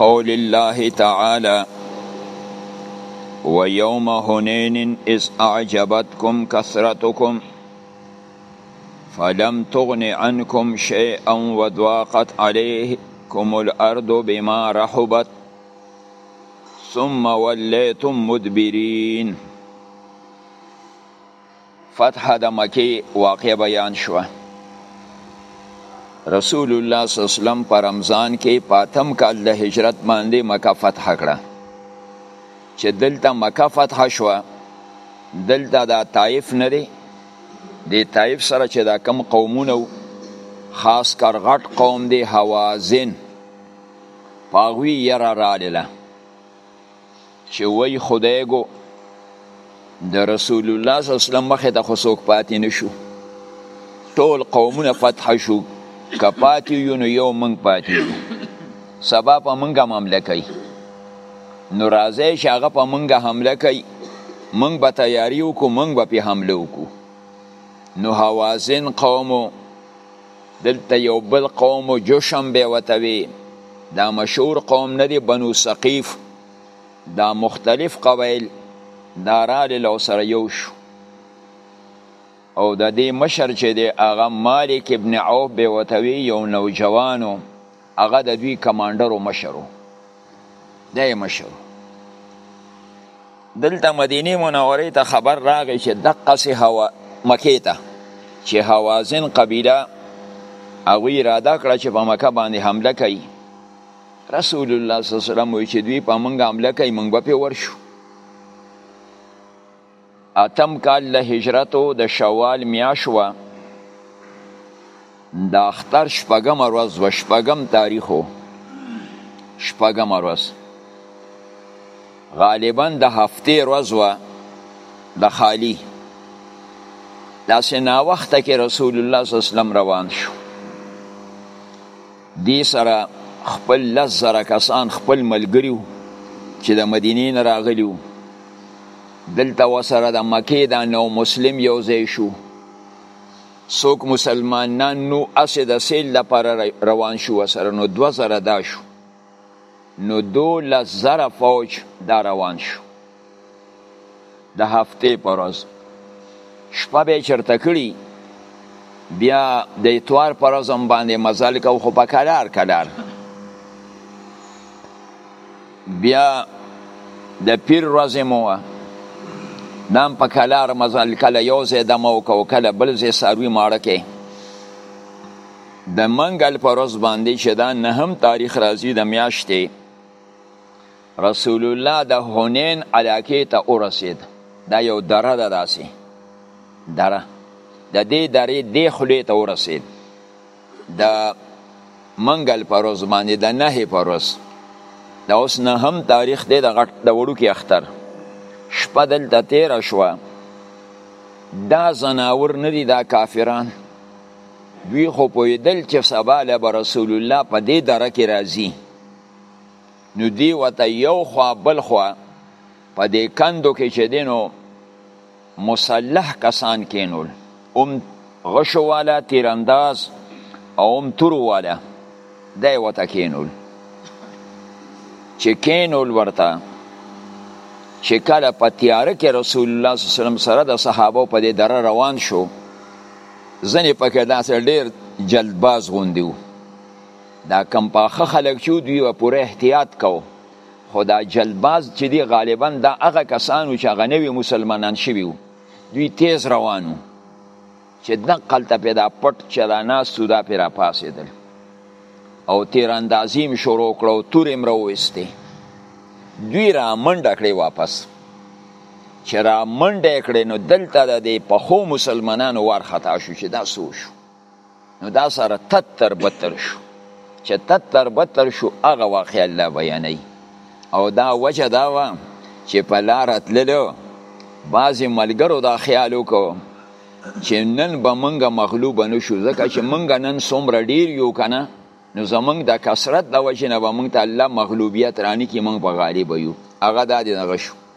قول الله تعالى ويوم هنين إذ أعجبتكم كثرتكم فلم تغن عنكم شيئا وضاقت عليكم الأرض بما رحبت ثم وليتم مدبرين فتح د مکې واقع بیان شوه رسول الله صلی الله علیه وسلم په رمضان کې پاتم کال د هجرت باندې مکه فتح کړه چې دلته مکه فتح شوه دلته دا طائف نه دی د طائف سره چې دا کم قومونه خاص کر غټ قوم دی حوازن پاغوی یره رالیله چې وای خدای ګو د رسول الله صلی الله علیه وسلم مخه ته خو څوک پاتې نشو ټول قومونه فتح شو کپاتې یو نو یو منګ پاتې یو سبا په منګه حمله کوي نو راځي چې هغه په منګه حمله کوي منګ به تیاری وکړو منګ به په حمله وکړو نو حوازن قومو دلته یو بل قوم و جشم به وتوی دا مشهور قوم ندی بنو سقیف دا مختلف قبایل دا رالی لو سره یو شو او د دې مشر چې دی هغه مالک ابن عوف به وتوی یو نوجوانو هغه د دوی کمانډرو مشرو دی مشرو دلته مدینه منوره ته خبر راغی چې دقه سه هوا مکه ته چې حوازن قبیله هغه اراده کړه چې په مکه باندې حمله کوي رسول الله صلی الله علیه وسلم وی چې دوی په منګه حمله کوي منګ به ورشو اتم کال د هجرتو د شوال میاش و د اختر شپږم ورځ و شپږم تاریخو شپږم ورځ غالبا د هفته ورځ و د خالی داسې ناوخته کې رسول الله صلی الله علیه وسلم روان شو دی سره خپل لس زره کسان خپل ملګریو چې د مدینې نه راغلیو دلته وسره د مکې د نو مسلم یو ځای شو څوک مسلمانان نو اسې د سیل لپاره روان شو سره نو دو زره دا شو نو دو لزره فوج دا روان شو د هفته پر ورځ شپه به چرته کړی بیا د اتوار پر ورځ هم باندې مزل کو خو په کلار کلار بیا د پیر ورځ مو دام په کلار مزل کله یو ځای د مو کو کله بل ځای ساروی ماړه کې د منګل پر ورځ باندې چې دا نهم تاریخ راځي د میاشتې رسول الله د حنین علاقه ته ورسید دا یو دره ده داسې دره د دې درې دې خولې ته ورسید د منګل پر ورځ باندې د نهې پر ورځ د اوس نه هم تاریخ دی د غټ د وړوکي اختر شپه دلته تېره شوه دا زناور نه دي دا کافران دوی خو پوهېدل چې سبا له به رسول الله په دې دره کې راځي نو دی وته یو خوا بل خوا په دې کندو کې چې دینو مسلح کسان کینول ام غشو والا تیرانداز او ام تورو والا دی وته کینول چې کینول ورته چې کله په تیاره کې رسول الله صلی الله علیه وسلم سره د صحابه په دې دره روان شو ځنې پکې داسې ډېر جلدباز غوندي وو دا کم پاخه خلک چې دوی به پوره احتیاط کو خو دا جلدباز چې دی غالبا دا هغه کسانو چې هغه نوي مسلمانان شوي وو دوی تیز روانو چې دقلته پې دا پټ چې دا ناستو دا پې راپاسېدل او تیراندازي هم شروع کړه او تورې هم راوویستې دوی را منډه کړې واپس چې را منډه کړې نو دلته د پخو مسلمانانو وارخطا شو چې دا څه وشو نو دا سره تتر بتر شو چې تتر بتر شو هغه واقع الله بیانوي او دا وجه دا وه چې په لاره تللو بعضې ملګرو دا خیال وکړو چې نن به موږ مغلوب نه شو ځکه چې موږ نن څومره ډیر یو که نه نو زمونږ د کثرت د وجې نه به موږ ته الله مغلوبیت رانکړي موږ به غالب یو هغه دا دې دغه شو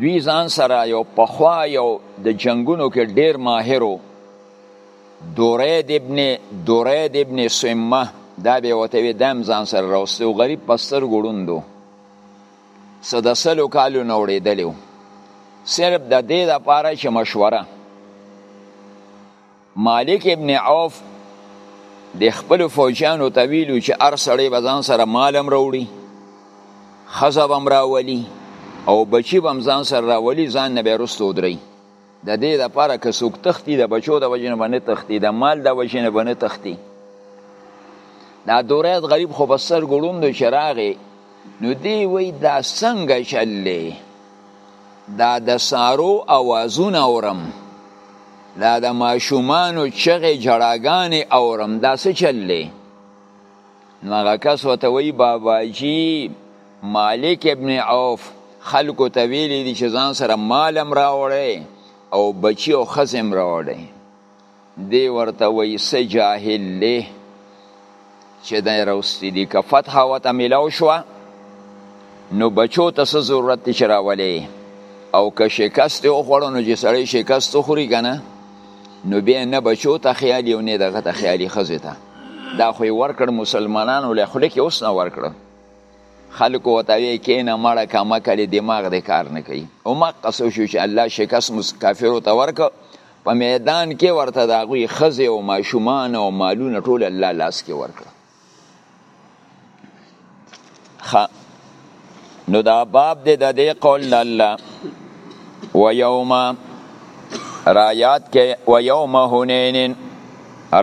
دوی ځان سره یو پخوا یو د جنگونو کې ډیر ماهرو دورید ابن دورید ابن سمه دا به وته وی دم ځان سره راوستو غریب پستر ګړوندو سدسلو کالو نوړې دلیو صرف د دې لپاره چې مشوره مالک ابن عوف د خپل فوجانو ته ویلو چې هر سړی به ځان سره مال هم راوړي ښځه به هم راولي او بچي به هم ځان سره راولي ځان نه به یې وروسته ودروي د دې لپاره که څوک تښتي د بچو د وجې نه به نه تښتي د مال د وجې نه به نه تښتي دا دورید غریب خو په سترګو ړوند و چې راغی نو دی وایي دا څنګه چل دی دا د سارو اوازونه اورم دا د ماشومانو چغې جړاګانې اورم دا څه چل دی نو هغه کس ورته وایي باباجي مالک ابن عوف خلکو ته ویلي دي چې ځان سره مالم راوړی او بچي او ښځې هم راوړی دی ورته وای س جاهل له چې د روستي دی که فتح وته ملاو شو نو بچو ته څه ضرورت چې راولې او که شکست او خوړو نو چې سړی شکست خوري کنه نو بیا نه بچو ته خیالي او نه دغه ته خیالي خزه ته دا خو ورکړ مسلمانانو له خلک اوس نه ورکړ خلکو وته وی کینه مړه کما کړي دماغ دې کار نه کوي او مقصو شو چې الله شکست کافرو ته ورک په میدان کې ورته د هغوی ښځې او ماشومان او مالونه ټول الله لاس کې ورکړه نو دا باب دی د دې قول د الله و یوم را یاد کې و یوم هنین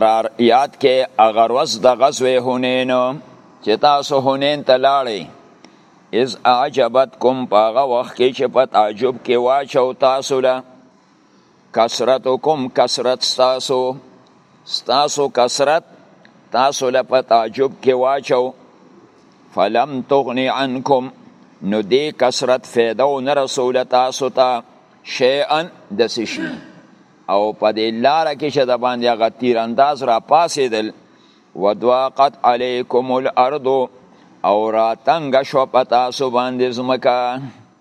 را یاد کې اگر وس د غزوه هنین چې تاسو هنین ته لاړئ از اعجبتکم په هغه وخت کې چې په تعجب کې واچو تاسو له کثرتکم کثرت ستاسو ستاسو کثرت تاسو له په تعجب کې واچو فلم تغنی عنکم نو دې کثرت فایده او نه رسول تاسو ته تا شیئا د سشي او په دې لار کې چې د باندې هغه تیر انداز را پاسېدل ودواقت علیکم الارض او راتنګ شو په تاسو باندې زمکه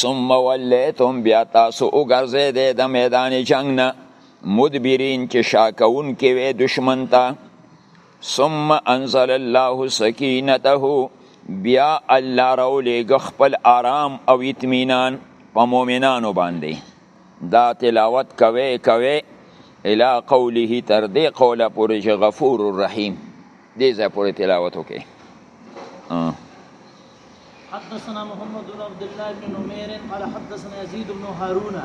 ثم ولیتم بیا تاسو وګرځې دې د میدان جنگ نه مدبرین چې شاکون کې وې دشمن ته ثم انزل الله سکینته بیا الله راولې خپل آرام او اطمینان په مؤمنانو باندې دا تلاوت کوي کوي الى قوله تر دې قوله پورې چې غفور الرحیم دې ځای پورې تلاوت وکړي حدثنا محمد بن عبد الله بن نمير قال حدثنا يزيد بن هارون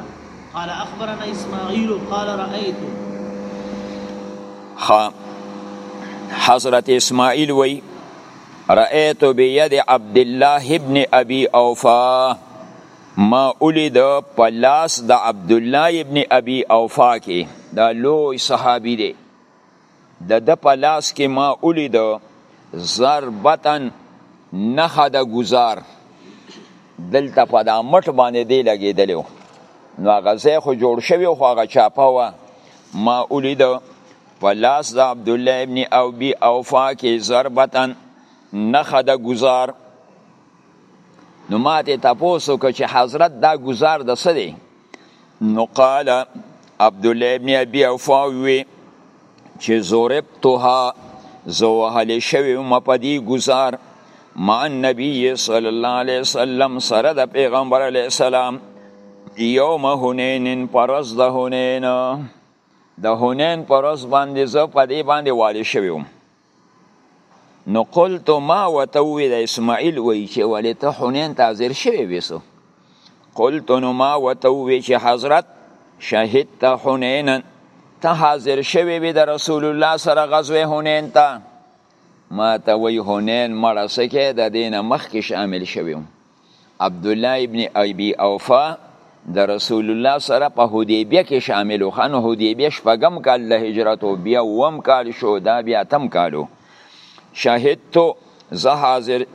قال اخبرنا اسماعيل قال رايت خ حضرت اسماعيل وي رايت بيد عبد الله بن ابي اوفا ما اولید په لاس د عبد الله ابن ابي اوفا کې دا لوی صحابي دی د ده په لاس کې ما ولید ضربتا نخه د ګزار دلته په دا مټ باندې دی لګېدلی نو هغه ځای خو جوړ شوی خو هغه چاپه وه ما ولید په لاس د عبدالله ابن او بی اوفا کې ضربتا نخه د ګزار نو ما ته تپوسو که چې حضرت دا ګزار د څه دی نو قال عبد الله ابن ابي اوفا وی چې زوربتها زو وهل شوی م په دې گزار مع النبي صلی الله علیه وسلم سره د پیغمبر علیه السلام یوم هنین پرز د هنین د هنین پرز باندې زه په دې باندې والي شوی وم نو قلت ما وته وی د اسماعیل وی چې ولې ته حنین ته حاضر شوی ویسو قلت نو ما وته وی چې حضرت شهید ته حنین ته حاضر شوی وی د رسول الله سره غزوه حنین ته ما ته وی حنین مړه سکه د دینه مخ کې شامل شوی عبد الله ابن ابي اوفا د رسول الله سره په حدیبیه کې شامل و خانو حدیبیه شپږم کال د هجرت او بیا وم کال شو دا بیا تم کالو شاهد تو زه حاضر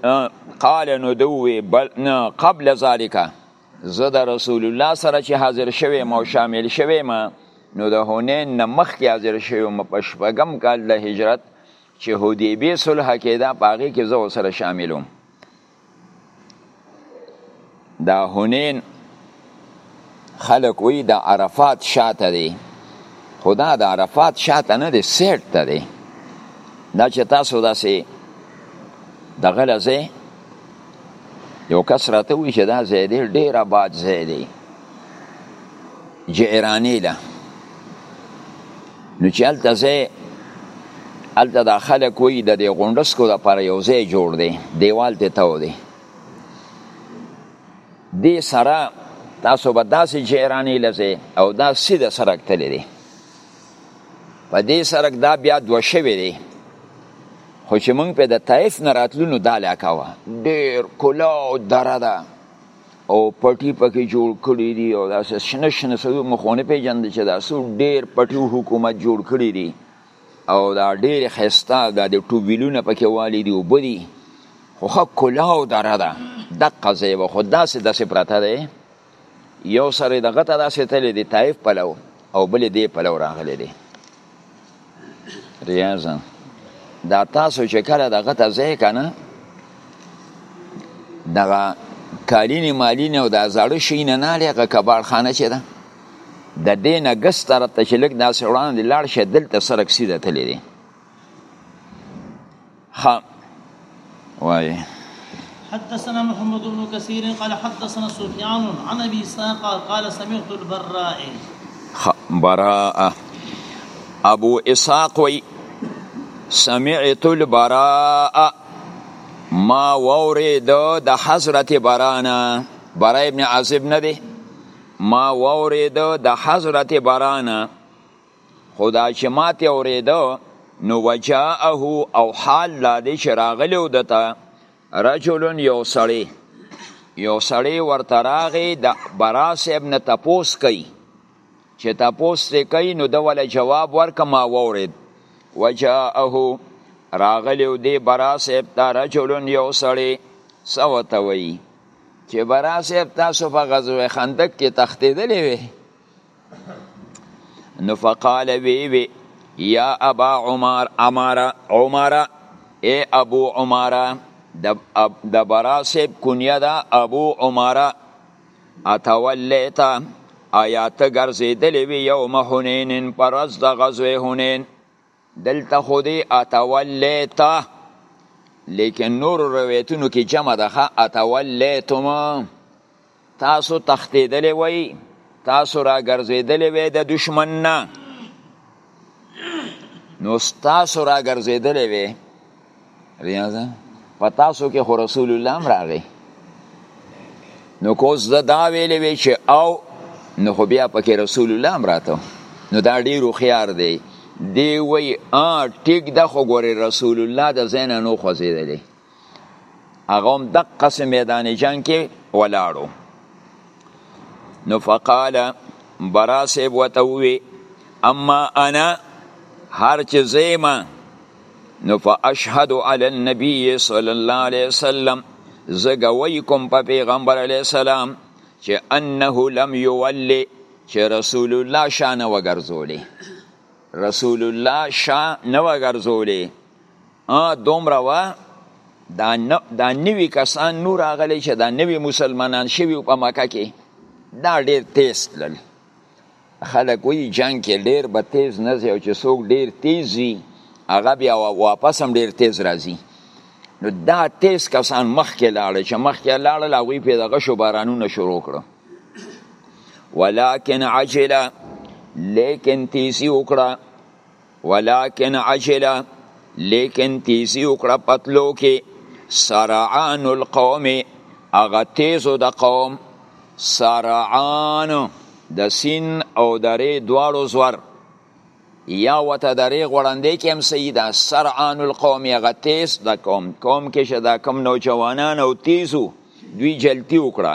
قال نو دوی بل نه قبل ذالک زه د رسول الله سره چې حاضر شوی مو شامل شوی ما نو د هونین نه مخکې حاضر شوی مو په شپږم کال د هجرت چې حدیبیه صلح کې دا پاغي کې زه سره شاملوم دا هنین خلق وی د عرفات شاته دی خدا د عرفات شاته نه دی سیټ ته دی دا چې تاسو داسې دغه لځه یو کس راته وی چې دا ځای دی ډیر آباد ځای دی جعرانې ده نو چې هلته ځای هلته دا خلک وایي د دې غونډسکو دپاره یو ځای جوړ دی دیوال ته تاو دی دې سره تاسو به داسې جعرانې لځئ او دا سیده سرک تللی دی په دې سرک دا بیا دوه شوی دی خو چې موږ په د طایف نه راتلو نو دا علاقه وه ډېر کلاو دره ده او پټي پکې جوړ کړی دي او دا شنه شنه سوي مخونه پیجن چې دا سو ډیر پټي حکومت جوړ کړی دي او دا ډیر خسته دا د ټوبیلونه پکې والی دي او بدی خو خه کلاو دره ده د قضې و خو داسې داسې پراته دی یو سره دغه ته داسې تللی دی طایف پلو او بل دی پلو راغلی دی ریاضا دا تاسو چې کله دغه ته ځای کنه دغه کالین مالین او د زړه شي نه نه لګه کبار خانه چې ده د دین غس طرف ته چې لګ داسې وړاندې لاړ شه دلته سرک سیده تللی دی ها وای حدثنا محمد بن كثير قال حدثنا سفيان عن ابي اسحاق قال سمعت البراء براء ابو اسحاق وي سمعت البراء ما وورد د حضرت برانا برا ابن عازب نه دی ما وورد د حضرت برانا خو دا چې ما ته اورېده نو وجاءه او حال دا دی چې راغلی و دته رجل یو سړی یو سړی ورته راغی د برا صاحب نه تپوس کوي چې تپوس دی کوي نو د ولا جواب ورکه ما وورید وجاءه راغلی و دی برا صاحب ته رجل یو سړی څه ورته وایي چې برا صاحب تاسو په غزوه خندق کې تښتېدلی وی نو فقال وی وی یا ابا عمر عمر عمر اے ابو عمر د برا صاحب کنیه دا ابو عمر اتولیتا آیات ګرځیدلې وی یوم حنین پرز د غزوه حنین دلته خو دی اتولیتا لیکن نور روایتونو کې جمع ده اتولیتم تاسو تختیدلې وای تاسو را ګرځیدلې وای د دشمن نه نو تاسو را ګرځیدلې وای ریاضه په تاسو کې خو رسول الله هم راغی نو کوس زه دا ویلې وی چې او نو خو بیا پکې رسول الله هم راته نو دا ډیر خيار دی دی وی ا ټیک د خو ګوري رسول الله د زین نو خوځیدلی هغه هم د قسم میدان جنگ کې ولاړو نو فقال براسب وتوي اما انا هر چې زیمه نو فاشهد علی النبی صلی الله علیه وسلم زه ګوی کوم په پیغمبر علیه السلام چې انه لم یولی چې رسول الله شا نه وګرځولې رسول الله شا نه وګرځولې ا دومره وا دا نه دا نوی کسان نور اغلی چې دا نوی مسلمانان شوی په مکه کې دا ډیر تیز تلل خلک وی جنگ کې ډیر به تیز نه ځي او چې څوک ډیر تیز وي هغه بیا واپس هم ډیر تیز راځي نو دا تیز کسان مخکې لاړل چې مخکې لاړل هغوی پې د غشو بارانونه شروع کړو ولکن عجله لیکن تیزی وکړه ولکن عجل لیکن تیزی وکړه پتلو کې سرعان القوم هغه تیزو د قوم سرعان د سین او درې دواړو زور یا وته درې غړندې کې هم صحیح ده سرعان القوم هغه تیز د قوم قوم کې چې دا کم نوجوانان او تیزو دوی جلتی وکړه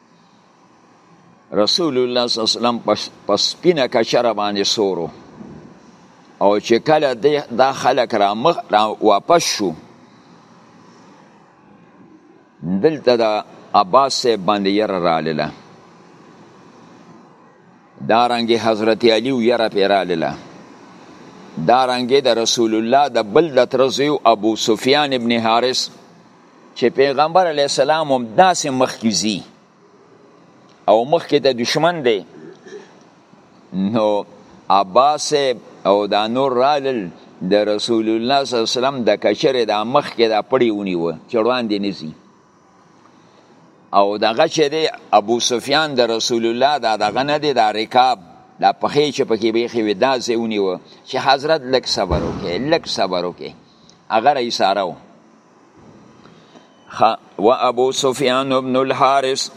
رسول الله صلی الله علیه وسلم په سپینه کچره باندې سورو او چې کله دا خلک را مخ را واپس شو دلته د عباس صاحب باندې یره رالیله دارنګې حضرت علی یره پې رالیله دارنګې د رسول الله د بل د ترزیو ابو سفیان ابن حارث چې پیغمبر علی السلام هم داسې مخکې زی او مخکې ته دشمن دی نو عباس او دا نور رالل د رسول الله صلی الله علیه وسلم د کچره د مخ کې د پړی ونیو چړوان دی نسی او دغه چې دی ابو سفیان د رسول الله دا دغه نه دی دا رکاب دا پخې چې پکې به خې ودا سه ونیو چې حضرت لک صبر وکې لک صبر وکې اگر ایسارو و ابو سفیان ابن الحارث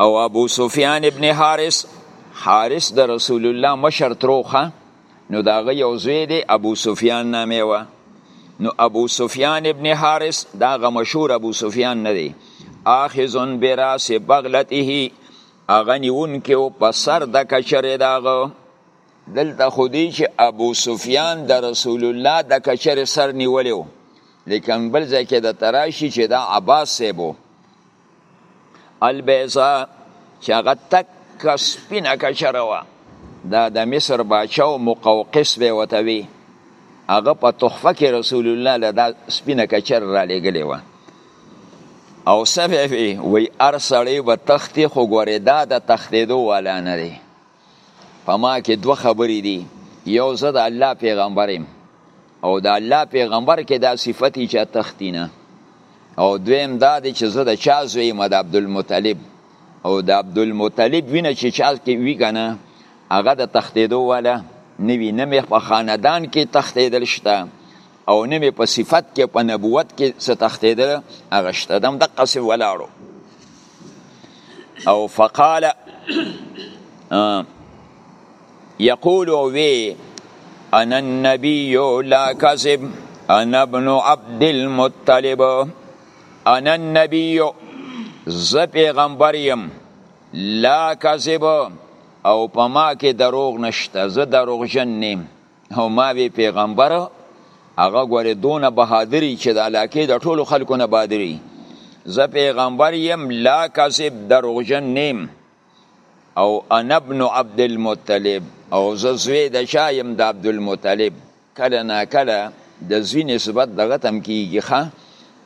او ابو سفیان ابن حارث حارث د رسول الله مشر تروخه نو دا غي او زوی دی ابو سفیان نامه و نو ابو سفیان ابن حارث دا غ مشهور ابو سفیان نه دی اخذن براس بغلته اغنیون کې او په سر د کچره داغه دلته خو دی چې ابو سفیان د رسول الله د کچر سر نیولیو لیکن بل ځای کې د تراشی چې دا عباس سیبو البیضا چې هغه تک سپینه کچره وه دا د مصر باچا او مقوقس به وته وی هغه په تحفه کې رسول الله له دا سپینه کچر را لېږلې وه او سفه وی ارسړی به تختی خو ګورې دا د تختېدو والا نه دی په ما کې دوه خبرې دي یو زه د الله پیغمبر یم او د الله پیغمبر کې دا صفت یې چا تختی نه او دویم دا دی چې زه د چا زوی یم د عبدالمطلب او د عبدالمطلب وینه چې چا کې وي که نه هغه د تښتېدو والا نه وي نه مې په خاندان کې تښتېدل شته او نه مې په صفت کې په نبوت کې څه تښتېدل هغه شته دم دقسې ولاړو او فقال یقول وی انا النبی لا کذب انا ابن عبد المطلب انا النبی ز پیغمبر یم لا کذب او پما کې دروغ نشته زه دروغ جن نیم او ما وی پیغمبر هغه ګوره دونه بهادری چې د علاقې د ټولو خلکو نه بادری زه پیغمبر یم لا کذب دروغجن نیم او انا ابن عبد المطلب او زه زوی د چا یم د عبد المطلب کله نا کله د زوی نسبت دغه تم کیږي ښه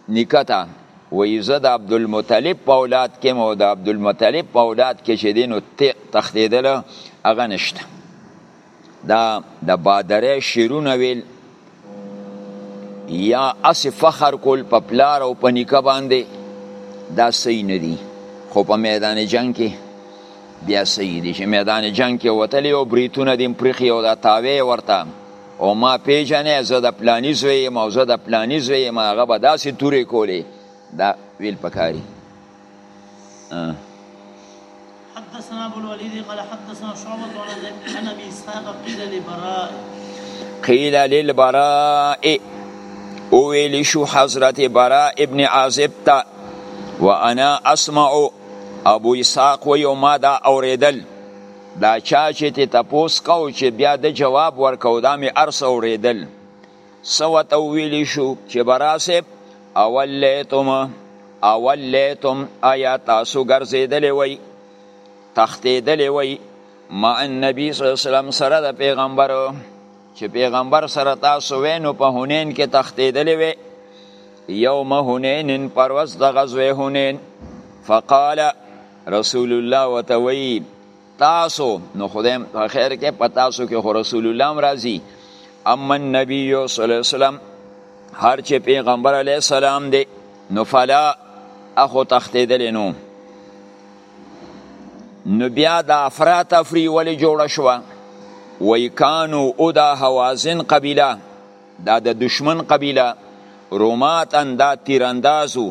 نیکه ته وایي زه د عبد المطلب په اولاد کې مو د عبد المطلب په اولاد کې چې دی نو تښتېدله هغه نشته دا د بادرې شیرونه ویل یا اس فخر کول په پلار او په نیکه باندې دا صحیح نه دي خو په میدان جنگ کې بیا صحیح دي چې میدان جنگ کې وتلی او بریتونه دې پرخي او دا تاوی ورته او ما پیژنې زه د پلانی زوی یم او زه د پلانی زوی یم هغه به داسې تورې کولې دا ویل پکاري حدثنا ابو الوليد قال حدثنا شعبة عن ابي اسحاق قيل لبراء قيل للبراء اويل شو حضرت براء ابن عازب تا وانا اسمع ابو اسحاق و یو ما دا اوریدل دا چا چې ته تپوس کو چې بیا د جواب ورکو دا می ارس اوریدل سوته ویلی شو چې براسب اول لیتم اول لیتم آیا تاسو ګرځیدلی وای تختیدلی وای ما النبی صلی الله علیه وسلم سره د پیغمبر چې پیغمبر سره تاسو وینو په هونین کې تختیدلی وای یوم هونین پروس د غزوه هونین فقال رسول الله وتوی تاسو نو خدایم خیر کې په تاسو کې خو رسول الله هم راځي اما النبی صلی الله علیه وسلم هر چې پیغمبر علیه السلام دی نو فلا اخو تختیدل نو نو بیا د افراد افری ولی جوړه شوه وی کانو او دا حوازن قبیله دا د دشمن قبیله روماتن دا تیراندازو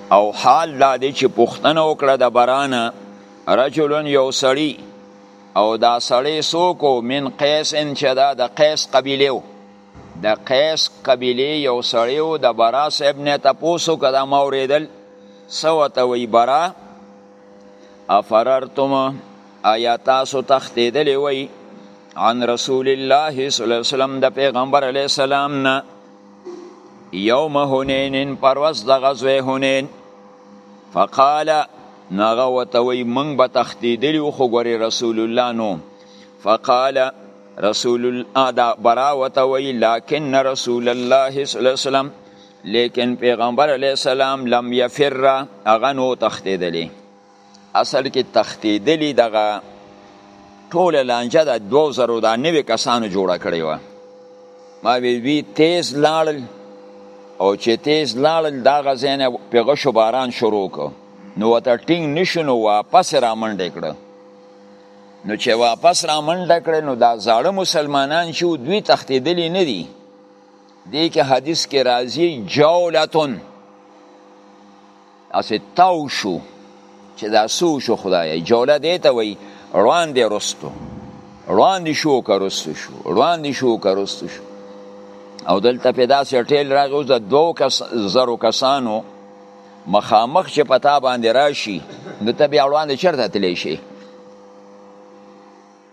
او حال دا دی چې پوښتنه وکړه د برانه رجل یو سړی او دا سړی څوک من قیس ان چې دا د قیس قبیله و د قیس قبیله یو سړی و د برا صاحب نه تاسو کدا ما اوریدل سو ته وی برا افررتم آیا تاسو تختیدلی وی عن رسول الله صلی الله علیه وسلم د پیغمبر علیه السلام نه یوم هنین پر ورځ د غزوه هنین فقال ناغه وتوی منګ به تختیدلی خو ګوري رسول الله نو فقال رسول الله دا برا وتوی لكن رسول الله صلی الله علیه وسلم لیکن پیغمبر علیه السلام لم یفر اغنو تختیدلی اصل کې تختیدلی دغه ټول لانجه د 2000 د نوې کسانو جوړه کړې و ما وی وی تیز لاړل او چې تیز لاړل دا غزینه پیغه شو باران شروع کو نو وته ټینګ نشونو واپس را منډه کړه نو چې واپس را منډه کړه نو دا زاړه مسلمانان چې دوی تختیدلی نه دي دې کې حدیث کې راځي جولتون اسې تاو شو چې دا سو شو خدای جوله دی ته وای روان دی رستو روان دی شو که رستو شو روان دی شو که رستو شو او دلته په داسې ټیل راغی اوس د دوو کس زرو کسانو مخامخ چې پتا باندې راشي نو ته بیا وړاندې چرته تلی شي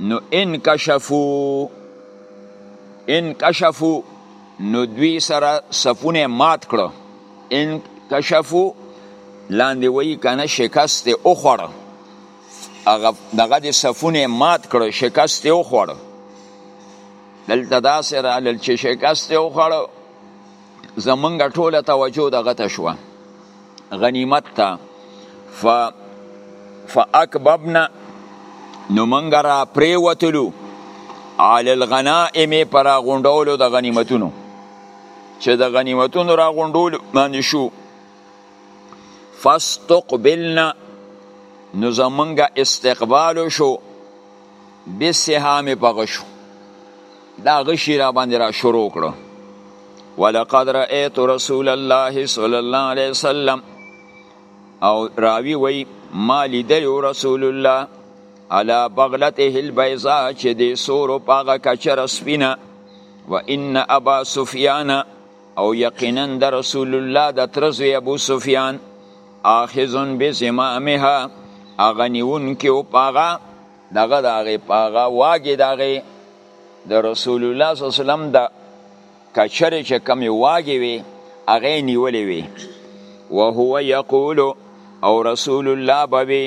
نو انکشفو انکشفو نو دوی سره صفونه مات کړو انکشفو لاندې وی کنه شکست او خور هغه دغه د صفونه مات کړو شکست او خور دلته دا سره لل چې شکست او خور زمونږ ټوله توجه دغه ته شوه غنیمت ته ف فاکببنا نو منګه را پریوتلو علی الغنائم پر غونډولو د غنیمتونو چې د غنیمتونو را غونډولو باندې شو فاستقبلنا نو زمونږه استقبال شو به سهام په غشو دا غشی را باندې را شروع کړو ولقد رأيت رسول الله صلى الله عليه وسلم او راوی وی ما لیدل رسول الله على بغلته البيضاء چې د سورو پاغه کچر سپینه و ان ابا سفیان او یقینا د رسول الله د ترزوی ابو سفیان آخذن بزمامها هغه نیون کې او پاغه دغه دغه پاغه واګې دغه د رسول الله صلی الله علیه وسلم د کچره چې کمی واګې وي هغه نیولې وي وهو یقول او رسول الله بوي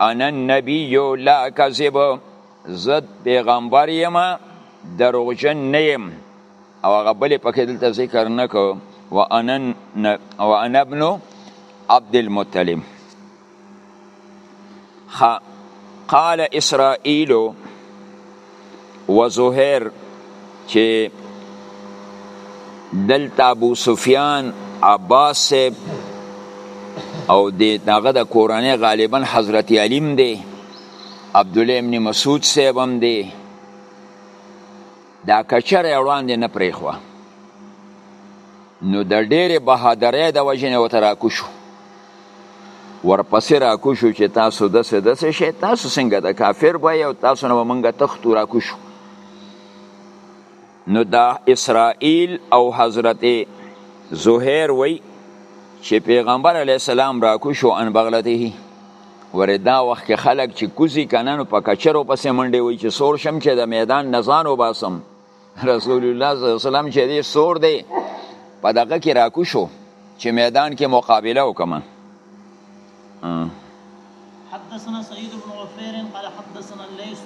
انا النبی لا کذب زد پیغمبر یم دروغجن نیم او هغه بلې پکې دلته ذکر نه کو وانا ابن عبد المطلب قال اسرائیل و زهیر چې دلته ابو سفیان عباس صاحب او د دغه د کورنۍ غالبا حضرت علیم دی عبد الله ابن مسعود صاحب هم دی دا کچر وړاندې نه پریخوا نو د ډېرې بهادرۍ د وجې نه ورته راکوشو ورپسې راکوشو چې تاسو داسې داسې شئ تاسو څنګه د کافر به او تاسو نه به موږ تښتو راکوشو نو دا اسرائیل او حضرت زهیر وی چې پیغمبر علیه السلام راکوشو ان بغلته ورې دا وخت کې خلک چې کوزي کنه نو په کچرو پسې منډې وي چې سور شم چې د میدان نزان وباسم رسول الله صلی الله علیه وسلم چې دې سور دی په دغه کې راکو شو چې میدان کې مقابله وکم حدثنا سعيد بن عفير قال حدثنا الليث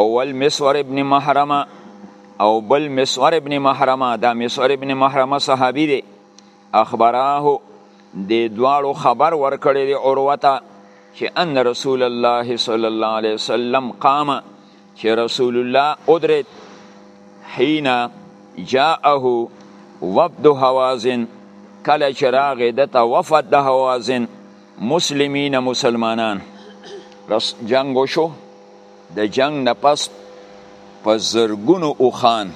اول مسور ابن محرمه او بل مسور ابن محرمه دا مسور ابن محرمه صحابي دی اخبراه د دواړو خبر ورکړی دی عروته چې ان رسول الله صلی الله علیه وسلم قام چې رسول الله ادرت حين جاءه وفد هوازن کله چې راغې د ته وفد د هوازن مسلمین مسلمانان رس جنگ شو د جنګ نه پس په زرګونو اوخان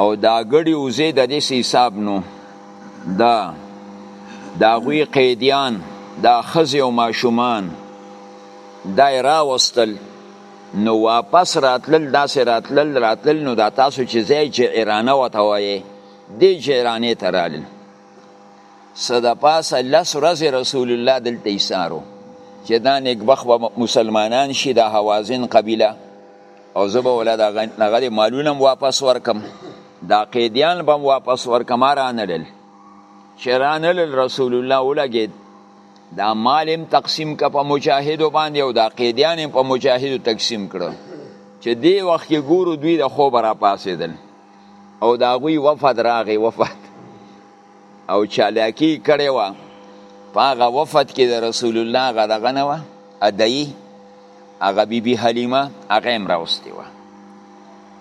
او دا ګړی وزې د دې حساب نو دا دا غوی قیدیان دا خزی او ماشومان دا راوستل نو واپس راتلل داسې راتلل راتلل نو دا تاسو چې ځای چې ایرانه وته وایې دې جیرانې ته رالل څه د پاسه لس ورځې رسول الله دلته ایسارو چې دا نیکبخ به مسلمانان شي د حوازن قبیله او زه به ولا دغه مالونه واپس ورکم دا قیدیان به واپس ورکم رانلل چې رانلل رسول الله ولګید دا مال هم تقسیم که په مجاهدو باندې او دا قیدیان هم په مجاهدو تقسیم کړو چې دی وخت کې ګورو دوی د خوب را پاسېدل او د هغوی وفد راغی وفد او چالاکی کړی وه په هغه وفد کې د رسول الله هغه دغه نه وه ادعي هغه بیبي حلیمه هغه هم راوستې وه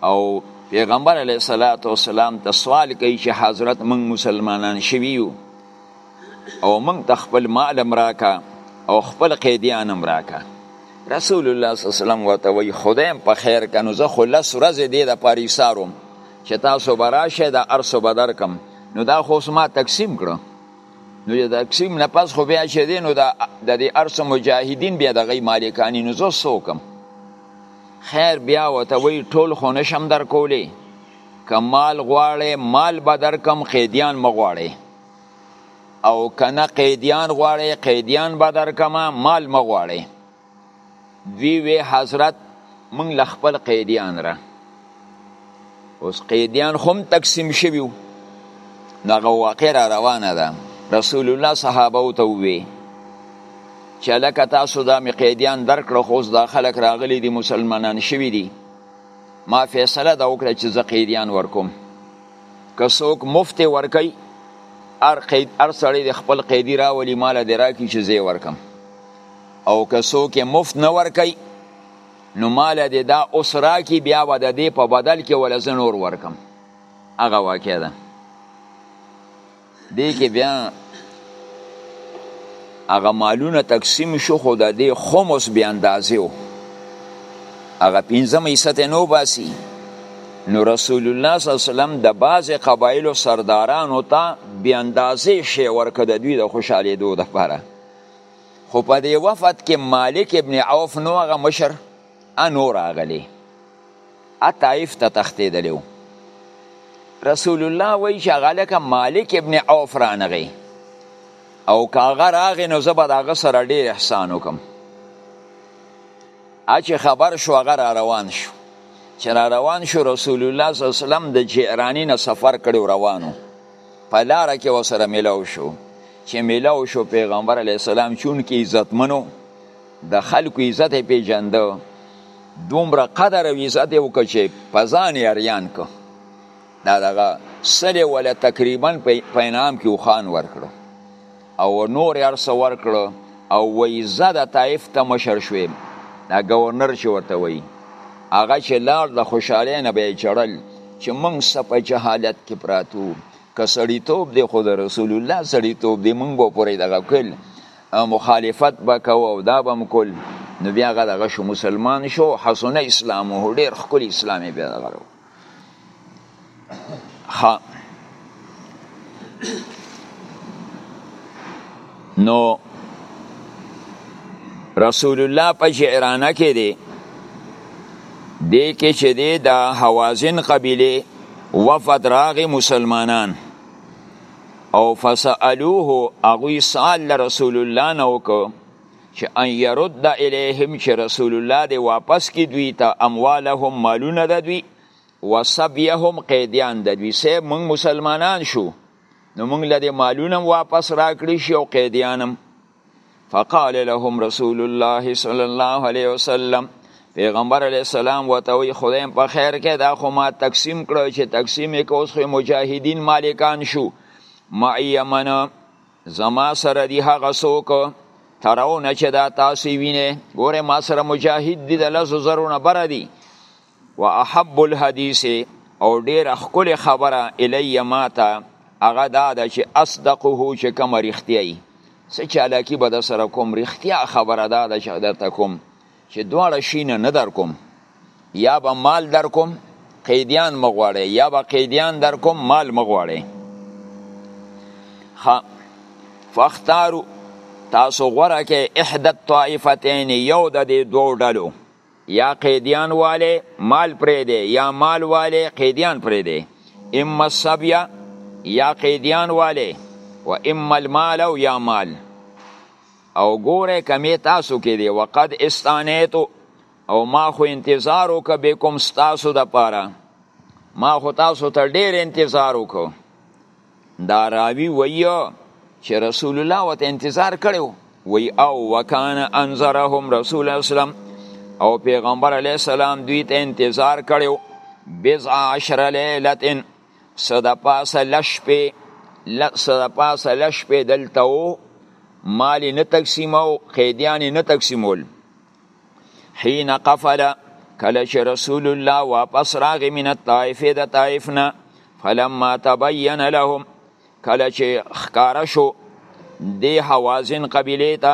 او پیغمبر علیه السلام ته سوال کوي چې حضرت موږ مسلمانان شوي یو او موږ ته خپل مال هم راکه او خپل قیدیان هم راکه رسول الله صلی الله علیه وسلم ورته وایي خدای هم په خیر که نو زه خو لس ورځې دې دپاره ایسار وم چې تاسو به راشئ دا هر څه به درکړم نو دا خو اوس ما تقسیم کړه نو د تقسیم نه پس خو بیا چې دی نو د دې هر څه مجاهدین بیا دغه مالکاني نو زه څه وکړم خیر بیا ورته وایي ټول خو نشم درکولی که مال غواړی مال به درکم قیدیان مغواړی او کنه قیدیان غواړی قیدیان به درکم مال مغواړی دوی وی حضرت مونږ له خپل قیدیان را اوس قیدیان هم تقسیم شویو نغه واقع را روانه ده رسول الله صحابه او ته وی چې لکه تاسو دا می قیدیان درکړه خو اوس دا خلک راغلی دي مسلمانان شوی دي ما فیصله دا وکړه چې زه قیدیان ورکوم که څوک مفت ورکي ار قید ار سړی د خپل قیدی راولي مال د راکی چې زه ورکم او که څوک مفت نه ورکي نو مال د دا اوس راکی بیا و د دې په بدل کې ولزنور ورکم هغه واقع ده دې کې بیا هغه مالونه تقسیم شو خو د دې خمس بیا اندازې و هغه پنځمه حصه ته نو باسي نو رسول الله صلی الله علیه وسلم د بعضې قبایلو سردارانو ته بیا اندازې شی ورکه د دوی د خوشحالېدو دپاره خو په دې وفد کې مالک ابن عوف نو هغه مشر انو راغلی ا طائف ته تختیدلی وو رسول الله وای چې هغه لکه مالک ابن عوف رانغی او که هغه راغی نو زه به د هغه سره ډېر احسان وکم چې خبر شو هغه را روان شو چې را روان شو رسول الله صلی الله علیه وسلم د جعرانی نه سفر کړو روانو په لاره کې وسره ملاو شو چې ملاو شو پیغمبر علیه السلام چون کې عزتمنو د خلکو عزت یې پیژنده دومره قدر او عزت یې وکړ چې په ځان یې اریان کړ دا دغه سلې وله تقریبا په انعام کې وخان ورکړو او نور یې هر څه ورکړو او وایي زه د طایف ته مشر شویم دا ګورنر چې ورته وایي هغه چې لاړ د خوشحالۍ نه به یې چړل چې موږ څه په جهالت کې پراتو که سړیتوب دی خو د رسول الله سړیتوب دی موږ به پورې دغه کړل او مخالفت به کوو او دا به مکول نو بیا هغه دغه شو مسلمان شو حسنه اسلام هو ډیر ښکلی اسلامي بیا دغه ها نو رسول الله په شعرانه کې دی دې کې چې دی د حوازن قبیله وفد راغې مسلمانان او فسألوه اغوی سال لرسول الله نه وکړو چې ان يرد الیهم چې رسول الله دی واپس کی دوی ته اموالهم مالونه د دوی وسبيهم قیدیان د دوی سه موږ مسلمانان شو نو موږ له مالونه واپس راکړي شي او قیدیانم فقال لهم رسول الله صلی الله علیه وسلم پیغمبر علی السلام وته وی خدایم په خیر کې دا خو ما تقسیم کړو چې تقسیم یې کوس خو مجاهدین مالکان شو ما یمن زما سره دی هغه څوک ترونه چې دا تاسو وینه ګوره ما سره مجاهد دی د لاسو زرونه بر دی واحب الحديث او ډیره خکل خبره الی ماته هغه دا ده چې اصدقه چې کوم رښتیا یي څه چالاکی به در سره کوم رښتیا خبره دا ده چې درته کوم چې دواړه شینه نه در کوم یا به مال در کوم قیدیان مغواړي یا به قیدیان در کوم مال مغواړي خ فاختارو تاسو غوره کې احدت طائفتین یو د دې دوه ډلو یا قیدیان والې مال پرې دی یا مال والې قیدیان پرې دی اما السبیا یا قیدیان والې و اما المال او یا مال او ګوره کمی تاسو کې دی وقد استانیتو او ما خو انتظار وکړ به کوم تاسو د پاره ما خو تاسو ته ډیر انتظار وکړ دا راوی وی چې رسول الله وته انتظار کړو وی او وکانه انذرهم رسول الله اسلام او پیغمبر علی السلام دوی ته انتظار کړو بضع عشر لیله صد پاس لش په صد پاس لش په دلته مال نه تقسیمو قیدیان نه تقسیمول حين قفل کله چې رسول الله واپس راغی من الطائفه د طائف نه فلما تبين لهم کله چې ښکارا شو د حوازن قبيله ته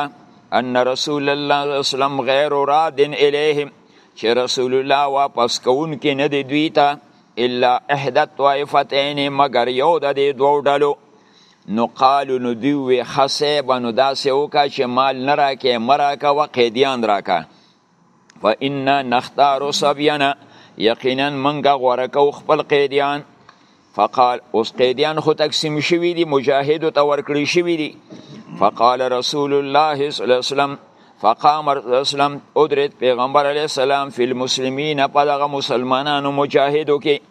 ان رسول الله صلی الله علیه وسلم غیر راد الیهم چې رسول الله واپس کون کې نه دی دوی ته الا احدى الطائفتين مگر یو د دې دوو ډلو نو قالو نو دوی وی خصیب نو داسې وکا چې مال نه راکې مراکا و قیدیان راکا فإنا نختار صبینا یقینا منګه غوړه کو خپل قیدیان فقال اوس قیدیان خو تقسیم شوی دي مجاهد ته ورکړی شوی دي فقال رسول الله صلی الله علیه وسلم فقام رسول الله وسلم ادرت پیغمبر علیه السلام فی المسلمین په دغه مسلمانانو مجاهدو کې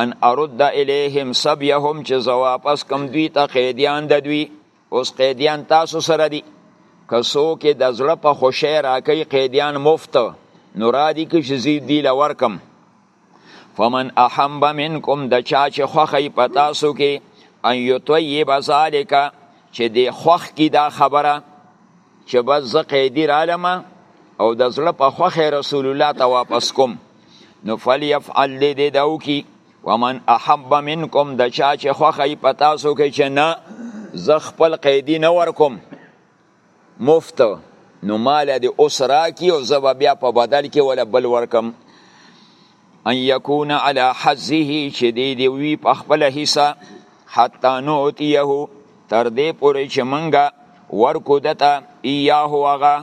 ان ارد الیهم سبیهم چې زه واپس کم دوی ته قیدیان د دوی اوس قیدیان تاسو سره دي که څوک د زړه په خوشی راکوي قیدیان مفت نو را دي که چې زه دوی له ورکم فمن احب منکم د چا چې خوښی په تاسو کې ان یطیب ذالک چې د خوښ کی دا خبره چې بس زه قیدی رالم او د زړه په خوخه رسول الله ته واپس کوم نو فلیفعل دې دې دا وکي ومن احب منکم د چا چې خوخه یې په تاسو کې چې نه زه خپل قیدی نه ورکوم مفت نو مال دې اوس راکي او زه بیا په بدل کې ولا بل ورکم ان یکون علی حظه چې دی دی وی په خپل حصہ حتا نوتیه تر دې پورې چې منګه ورکو دته ایاه هغه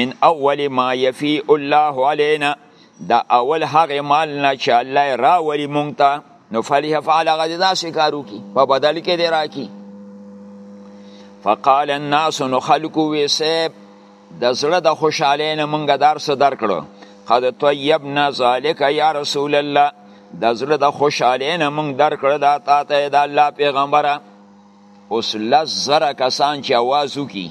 من اول ما یفی الله علینا دا اول هغه مال نه چې الله راولي مونږ ته نو فلیه فعل هغه داسې کارو کی په بدل کې دی راکی فقال الناس نو خلقو وی سیب د زړه د خوشحالۍ نه مونږ دار څه درکړو قد طیبنا ذالک یا رسول الله د زړه د خوشحالۍ نه مونږ درکړه دا تا ته د الله پیغمبره اوس لس زره کسان چې اواز وکړي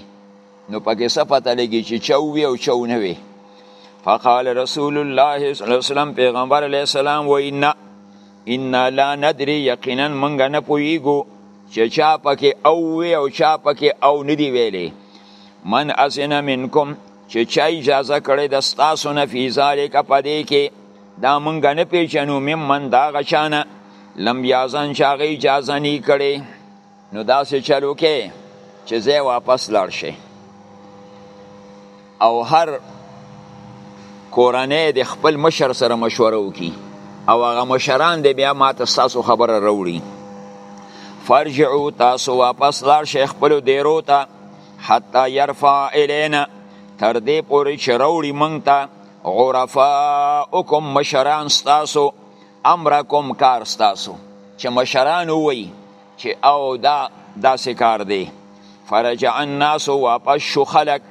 نو پکې څه پته لګي چې چا ووي او چا ونه وي فقال رسول الله صلی الله علیه وسلم پیغمبر علیه السلام وایي نه انا لا ندري یقینا مونږ نه پوهیږو چې چا پکې او وي او چا پکې او نه دی ویلی من ازنه منکم چې چا اجازه کړې د ستاسو نه فی ذالک په دې کې دا مونږ نه پیژنو مم من دا غچانه لم یازن چې هغه اجازه نه کړې نو داسې چلو کې چې ځای واپس لاړ شي او هر کورنۍ د خپل مشر سره مشوره وکړي او هغه مشران د بیا ماته ستاسو خبره راوړي فرجعو تاسو واپس لاړ شئ خپلو دیرو ته حتی يرفع الینا تر دې پورې چې راوړي مونږ ته عرفاءکم مشران ستاسو امرکم کار ستاسو چې مشران وایي چې او دا داسې کار دی فرجع الناس واپس شو خلک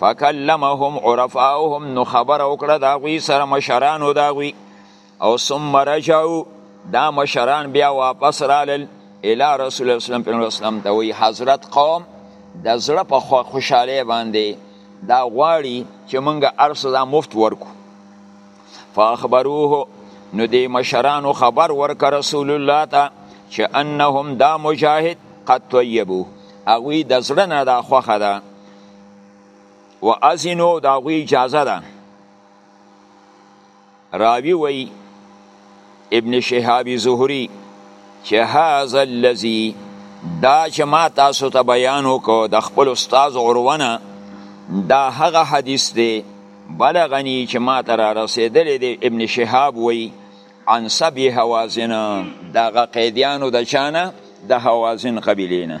فکلمهم عرفاؤهم نو خبر او کړه دا غوی سره مشرانو دا غوی او ثم رجعو دا مشران بیا واپس رالل الی رسول الله صلی الله علیه وسلم ته وی حضرت قوم د زړه په خوشاله باندې دا غواړي چې مونږه ارس دا مفت ورکو فاخبروه نو دی مشرانو خبر ورک رسول الله ته چې انهم دا مجاهد قد طیبو هغوی د زړه نه دا خوښه ده و ازینو د هغوی اجازه ده راوی وی ابن شهابی زهری چه هذا الذي دا چې ما تاسو ته بیان وکړو د خپل استاد عروه دا هغه حدیث دی بلغنی چې ما ته را رسېدلی دی ابن شهاب وی عن سبی حوازن دغه قیدیانو د چانه د حوازن قبیلې نه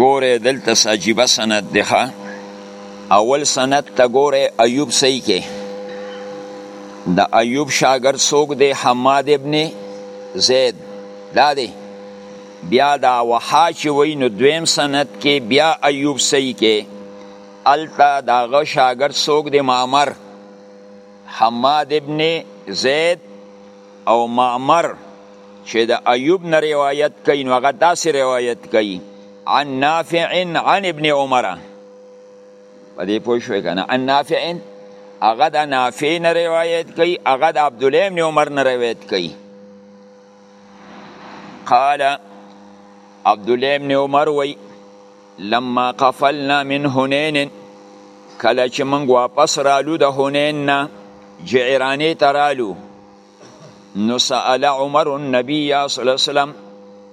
ګوره دلته څه عجیبه سند دی ښه اول سند ته ګوره ایوب صحیح کې د ایوب شاګرد څوک دی حماد ابن زید دا دی بیا دا وحا چې وای نو دویم سند کې بیا ایوب صحیح کې التا دا غ شاګرد څوک دی معمر حماد ابن زید او معمر چې د ایوب نه روایت کوي نو هغه داسې روایت کوي عن نافع عن ابن عمر په دې پوه شوې که نه عن نافع هغه د نافع نه روایت کوي هغه د عبدالله ابن عمر نه روایت کوي قال عبدالله ابن عمر وی لما قفلنا من هنین کله چې موږ واپس رالو د هنین نه جعرانې ته رالو نو سأل عمر النبی صلی الله علیه وسلم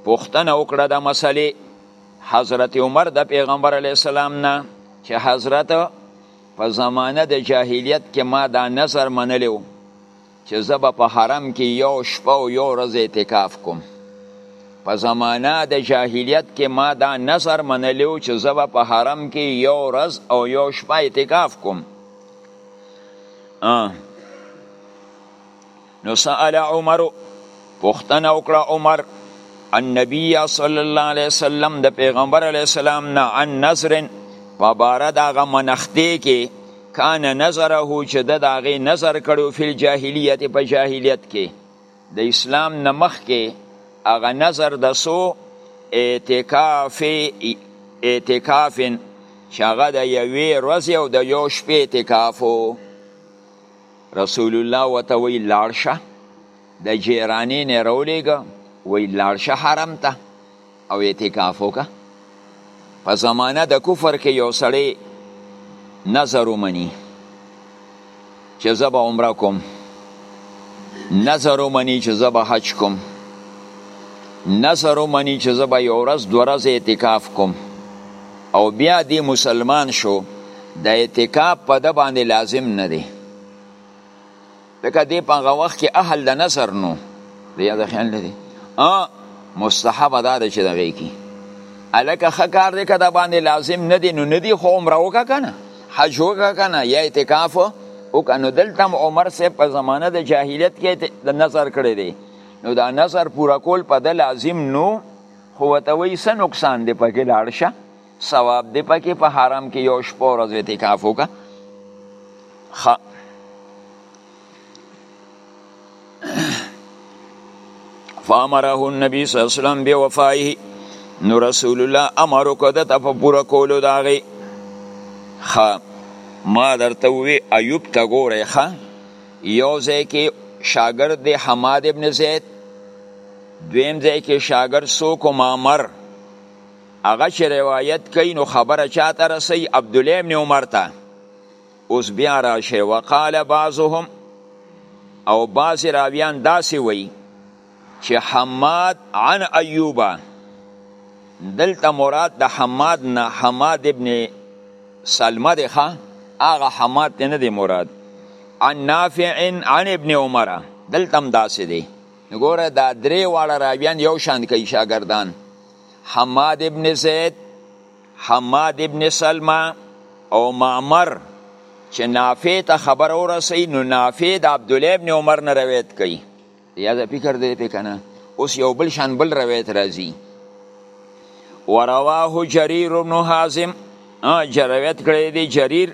پوښتنه وکړه د مسلې حضرت عمر د پیغمبر علی السلام نه چې حضرت په زمانه د جاهلیت کې ما دا نظر منلی و چې زه به په حرم کې یو شپه او یو ورځ اعتکاف کوم په زمانه د جاهلیت کې ما دا نظر منلیو چې زه به په حرم کې یو ورځ او یو شپه اعتکاف کوم نو سأل عمر پوښتنه وکړه عمر النبي صلی الله علیه وسلم د پیغمبر علیه السلام نه عن نظر په باره د هغه منښتې کې کان نظره چې د هغې نظر کړو فی الجاهلیت په جاهلیت کې د اسلام نه مخکې هغه نظر د سو اعتکاف اعتکاف چې هغه د یوې ورځې او د یو شپې اعتکاف رسول الله ورته وی لاړ شه د جیرانې نه راولېږه وی لاړ شه حرم ته او اعتکاف وکا په زمانه د کفر کې یو سړی نظر ومني چې زه به عمره کوم نظر ومني چې زه به حج کوم نظر ومني چې زه به یو ورځ دوه ورځې اعتکاف کوم او بیا دې مسلمان شو د اعتکاف په ده باندې لازم نه دی لکه دی په هغه وخت کې اهل د نظر نو دی یاد خیال نه دی مستحب دا دی چې دغه کی الکه خکار دی که دا باندې لازم نه دی نو نه دی خو عمره وکړه کنه حج وکړه کنه یا اعتکاف وکړه نو دلته عمر سه په زمانه د جاهلیت کې د نظر کړی دی نو دا نظر پورا کول په د لازم نو خو ته وی څه نقصان دی پکې لاړ شه ثواب دی پکې په حرم کې یو شپه ورځ اعتکاف وکړه خ فامره النبي صلی الله علیه وسلم به وفایه نو رسول الله امر وکړ د ته په پوره کولو دا غي خ ما درته وی ایوب ته ګوره خ یو ځای کې شاګرد دی حماد ابن زید دویم ځای کې شاګرد سوکو مامر هغه چې روایت کوي نو خبره چاته رسي عبد الله ابن عمر ته اوس بیا راشه وقال بعضهم او بعض راویان داسې وایي چې حماد عن ایوبا دلته مراد د حماد نه حماد ابن سلمه دی ښه هغه حماد ته نه دی مراد عن نافع عن ابن عمر دلته هم داسې دی ګوره دا درې واړه راویان یو شان کوي شاګردان حماد ابن زید حماد ابن سلمہ او معمر چې نافع ته خبر ورسي نو نافع د عبد الله ابن عمر نه روایت کوي یا د فکر دی په کنه اوس یو بل شان بل روایت راځي ورواه جرير بن حازم جرویت کړی دی جرير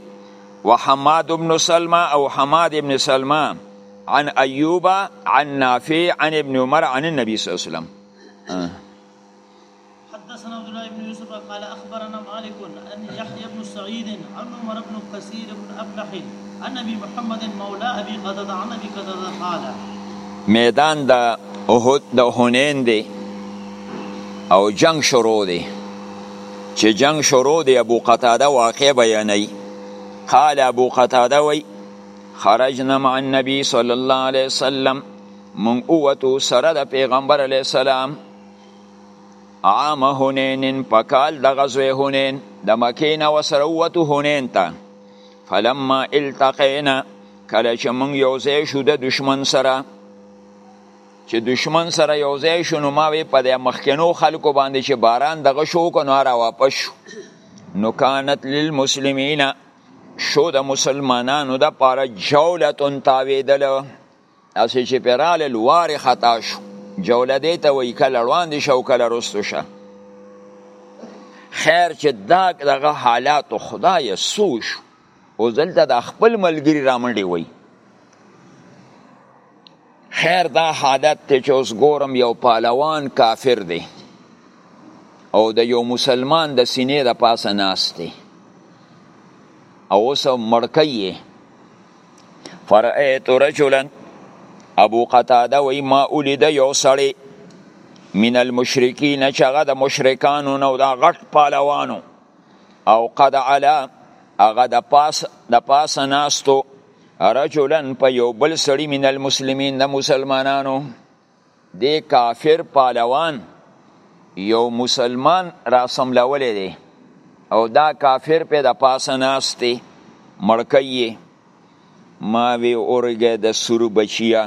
وحماد بن سلمى او حماد بن سلمى عن ايوب عن نافع عن ابن عمر عن النبي صلى الله عليه وسلم حدثنا عبد الله بن يوسف قال اخبرنا مالك ان يحيى بن سعيد عن عمر بن كثير بن ابلح عن ابي محمد مولى ابي قدد عن ابي قدد قال میدان د احد د هنین دی او جنگ شروع دی چې جنگ شروع دی ابو قتاده واقع بیانوي قال ابو قتاده وی خرجنا مع النبي صلى الله عليه وسلم مونږ اووتو سره د پیغمبر علی السلام عام هنینن په کال د غزوه هنین د مکې نه وسره ووتو هنین ته فلما التقینا کله چې موږ یو ځای شو د دشمن سره چې دشمن سره یو ځای شو نو ما وی په د مخکنو خلکو باندې چې باران دغه شو کو نو را واپس شو نو کانت للمسلمین شو د مسلمانانو د پاره جولتون تاویدل اسې چې پراله لوارې خطا شو جوله دی ته وی کله روان دي شو کله رستو شه خیر چې دا دغه حالات خدای سوش او زلته د خپل ملګری رامنډي وی خیر دا حالت ته چې اوس ګورم یو پالوان کافر دی او د یو مسلمان د سینې د پاسه ناست دی او اوس مړکې فرأیت رجلا ابو قتاده وی ما اولیده یو سړی من المشرکین چې هغه د مشرکانو نه دا غټ پالوانو او قد علا هغه د پاس د پاس ناستو رجلا په یو بل سړی من المسلمین د مسلمانانو دی کافر پالوان یو مسلمان را سملولی دی او دا کافر په د پاسه ناست دی مړکی ما وی اورګه د سرو بچیا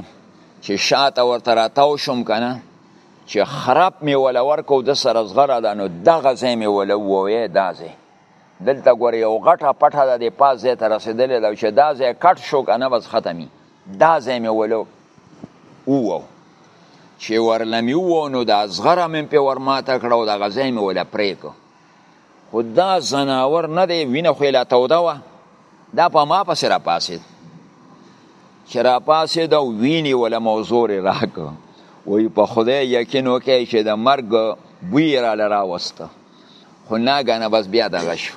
چې شاته ورته راتاو شم کنه چې خراب می ولا ورکو د سره زغره ده نو دغه ځای می ولا ووی دا ځای دلته ګورې یو غټه پټه ده د پاس ځای ته رسېدلې ده چې دا ځای کټ شو کنه بس ختمي دا ځای مې ولو وو چې ورله مې وو نو دا زغره مې په ورماته کړه او دا غځای مې وله پرې کو خو دا زناور نه دی وینه خو لا توده وه دا په ما پسې را پاسېد چې را پاسېد او وینې وله موضوع یې راکړ وایي په خدای یقین وکړئ چې د مرګ بوی یې راله راوسته خو ناګهانه بس بیا دغه شو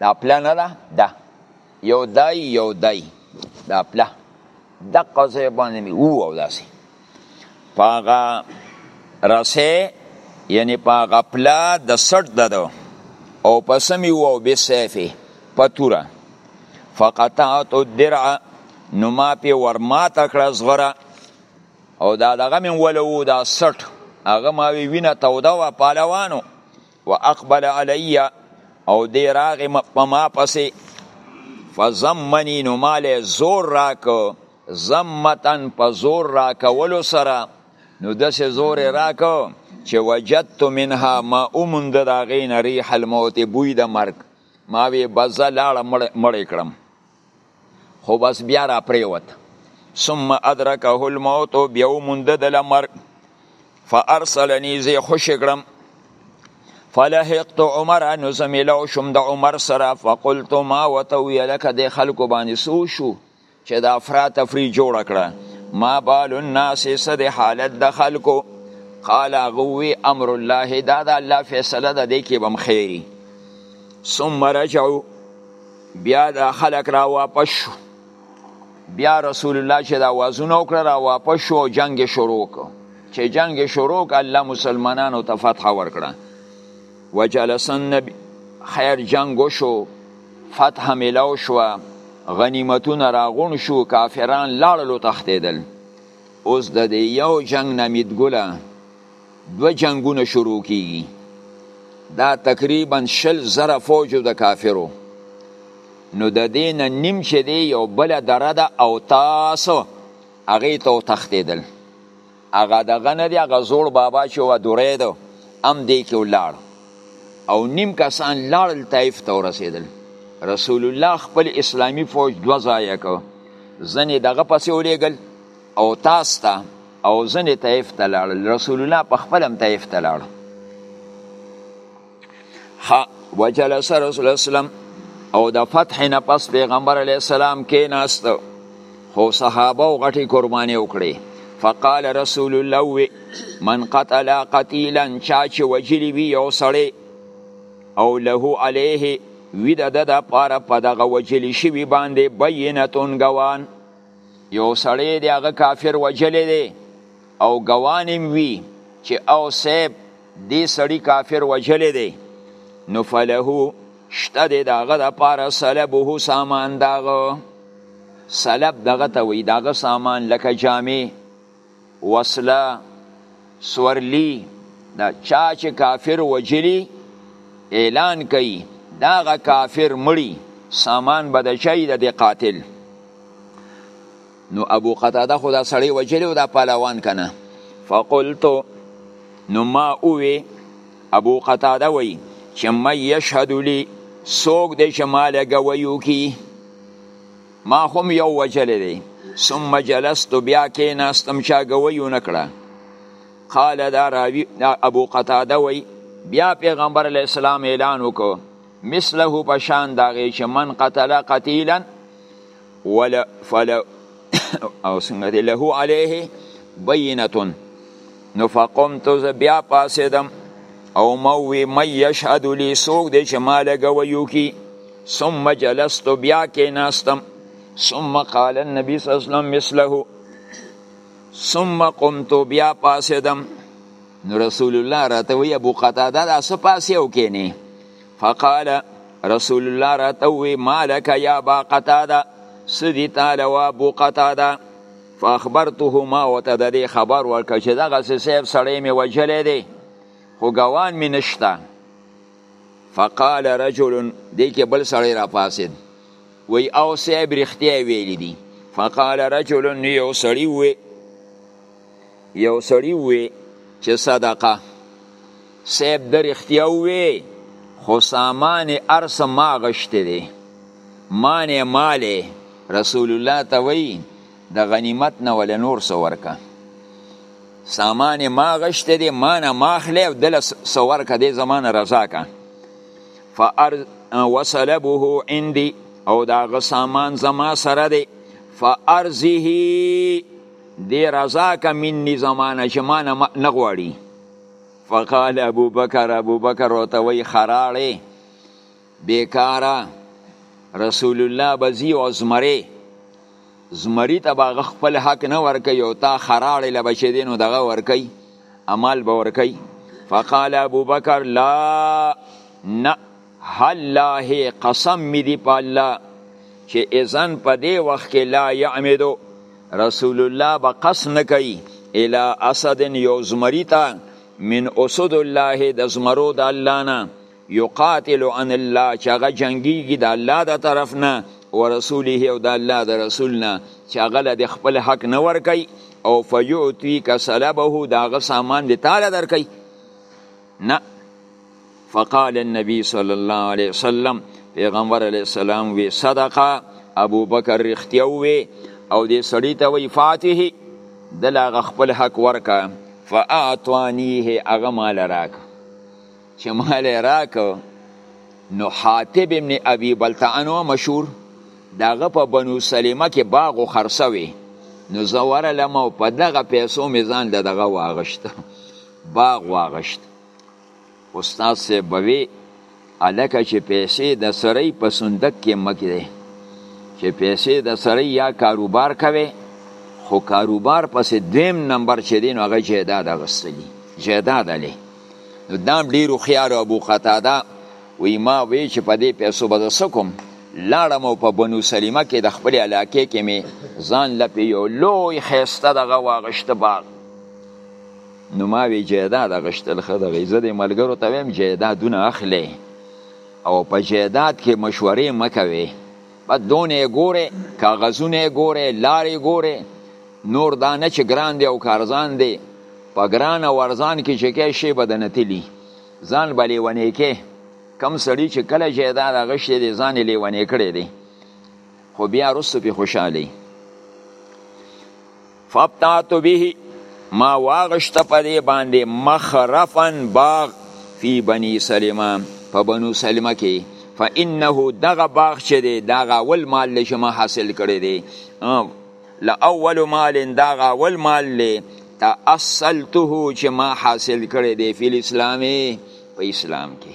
دا پلا نه ده دا یو دای یو دای دا پلا دقه ځای باندې مې وو او داسې په هغه رسې یعنی په هغه پلا د سټ دده او په سمې وو او بسیفې په توره فقطعت الدرع نو ما پې ورماته کړه زغره او دا دغه مې ولو دا سټ هغه ما وی وینه توده وه پالوانو واقبل علی او دی راغی په ما پسې فزمنی نو مال زور راکو زمتن په زور راکولو سره نو دسه زور راکو چې وجدت منها ما اومند دا غین ریح الموت بوی د مرګ ما وی بزا لاړه مړ کړم خو بس بیا را پریوت ثم ادرکه الموت بیا ومونده د لمر فارسلنی زی خوش کړم فلحقت عمر نو زمیلو شم د عمر سره فقلت ما وتوی لک د خلکو باندې سو شو چې د افراد تفری جوړ کړه ما بال الناس صد حالت د خلکو قال غوی امر الله دا د الله فیصله ده د کې بم خیری ثم رجعوا بیا دا خلک را واپس شو بیا رسول الله چې دا وازونه وکړه را واپس شو او جنگ شروع کو چې جنگ شروع ک الله مسلمانانو ته فتح ورکړه وجلس النبي خیر جنگ شو فتح ملاو شو غنیمتونه راغون شو کافران لاړلو تختیدل اوس د یو جنگ نمیدګله دوه جنگونه شروع کیږي دا تقریبا شل زره فوجو د کافرو نو د دین نیم چې دی یو بل دره ده او تاسو هغه ته تختیدل هغه دغه نه دی هغه زوړ بابا چې و درې ده ام دی کې ولاړ او نیم کسان لاړ طائف ته ورسېدل رسول الله خپل اسلامی فوج دو ځای کو ځنې دغه پسې ولېګل او تاسو ته او ځنې طیف ته لاړل رسول الله په خپل هم طیف ته لاړ ها وجلس رسول الله سلام او د فتح نه پس پیغمبر علی السلام کې ناست خو صحابه او غټي قرباني وکړي فقال رسول الله وی من قتل قتیلا چا چې وجلی وی یو سړی او له علیه وی د د پاره په دغه وجلی شوی باندې بینتون ګوان یو سړی دی هغه کافر وجلې دی او ګوانیم وی چې او سیب دی سړی کافر وجلې دی نو فله شته دی داغه د پاره سلبه سامان داغه سلب دغه ته وی داغه سامان لکه جامې وسله سورلی دا چا چې کافر وجلی اعلان کوي دا غ کافر مړی سامان به د چای د قاتل نو ابو قتاده خدا سړی وجلی او دا پهلوان کنه فقلت نو ما اوی ابو قتاده وی چې مې یشهد لی سوګ دې چې مال غویو کی ما هم یو وجلی دی ثم جلست بیا کې ناستم چا گوی نکړه قال دا راوی ابو قتاده وی بیا پیغمبر علی السلام اعلان وکړ مثله پشان دا غی چې من قتل قتیلا ولا فل او څنګه له علیه بینه نو فقمت بیا پاسیدم او موی مې یشهد لی سوق دی چې مال گویو کی ثم جلست بیا کې ناستم ثم قال النبي صلی الله علیه وسلم مثله ثم قمت بیا پاسدم نو رسول الله راته وی ابو قتاده دا سپاسی او کینی فقال رسول الله راته وی مالک یا ابا قتاده سدی تعالی و ابو قتاده فاخبرته ما وته د دې خبر ورکړ چې دغه سیب سړی می وجلې دی خو ګوان می نشته فقال رجل دې کې بل سړی را پاسید وی او صاحب رښتیا ویلی دي فقال رجل یو سړی وی یو سړی وی چې صدقه صاحب د رښتیا وی خو سامان ارس ما غشته دي مانه مال رسول الله ته وی د غنیمت نه ول نور څه ورکه سامان ما غشته دی ما نه ما اخلی او دله څه ورکه دی زما نه رضا که وصلبه عندي او دا غ سامان زما سره دی فارزه دی رضا که منی زمانه چې ما نه غواړي فقال ابو بکر ابو بکر ورته وایي خراړې بیکاره رسول الله بزی او زمری زمری ته باغ خپل حق نه ورکي او تا خراړې لبچې دینو دغه ورکي امال به ورکي فقال ابو بکر لا نه الله قسم می دی په الله چې اذن په دې وخت کې لا یعمدو رسول الله به قص نه کوي الی اسد یو زمری ته من اسد الله د زمرو د الله نه یقاتل ان الله چې هغه جنگیږي د الله د طرف نه او رسوله او د الله د رسول نه چې هغه له خپل حق نه ورکي او فیعطی کا سلبه دا غ سامان دی تعالی درکي نه فقال النبي صلى الله عليه وسلم پیغمبر علیه السلام وی صدقه ابو بکر رښتیا وی او دې سړی ته وی فاتحه دلا غ خپل حق ورکا فاعطانیه اغه مال راک چې مال یې راکړ نو حاطب ابن ابي بلتعنه مشهور د هغه په بنو سلیمه کې باغ و خرڅه وي نو زه ورلم او په دغه پیسو مې ځان له دغه واغشت باغ واغشت استاد صاحب به وي هلکه چې پیسې د سرۍ په صندوق کې مه ږدې چې پیسې د سرۍ یا کاروبار کوې خو کاروبار پسې دویم نمبر چې دی نو هغه جایداد اخیستلي جایداد هلې نو دام ډیر هوښیار ابو قتاده وی ما وی چې په دې پیسو به زه کوم لاړم او په بنو سلیمه کې د خپل علاقې کې می ځان لپی یو لوی خیسته دغه واغشته باغ نو ما وی جیداد غشتل خده غی زه د ملګرو ته ویم جیدادونه اخلي او په جیداد کې مشورې مکوي دونه ګوره کاغذونه ګوره لارې ګوره نور دا نه چې ګران دی او کارزان دی په ګران او ارزان کې چې کې شی بدنه تلی ځان به لیونی کې کم سړی چې کله جایداد غشې دی ځان لیونی کړی دی خو بیا رسو په خوشحالی فابتعت به ما واغشت په دې باندې مخرفن باغ فی بنی سلمه په بنو سلمه کې فانه دغه باغ چې دی دغه اول مال دی چې ما حاصل کړی دی له اول مال دغه اول مال دی تاصلته چې ما حاصل کړی دی فی الاسلام په اسلام کې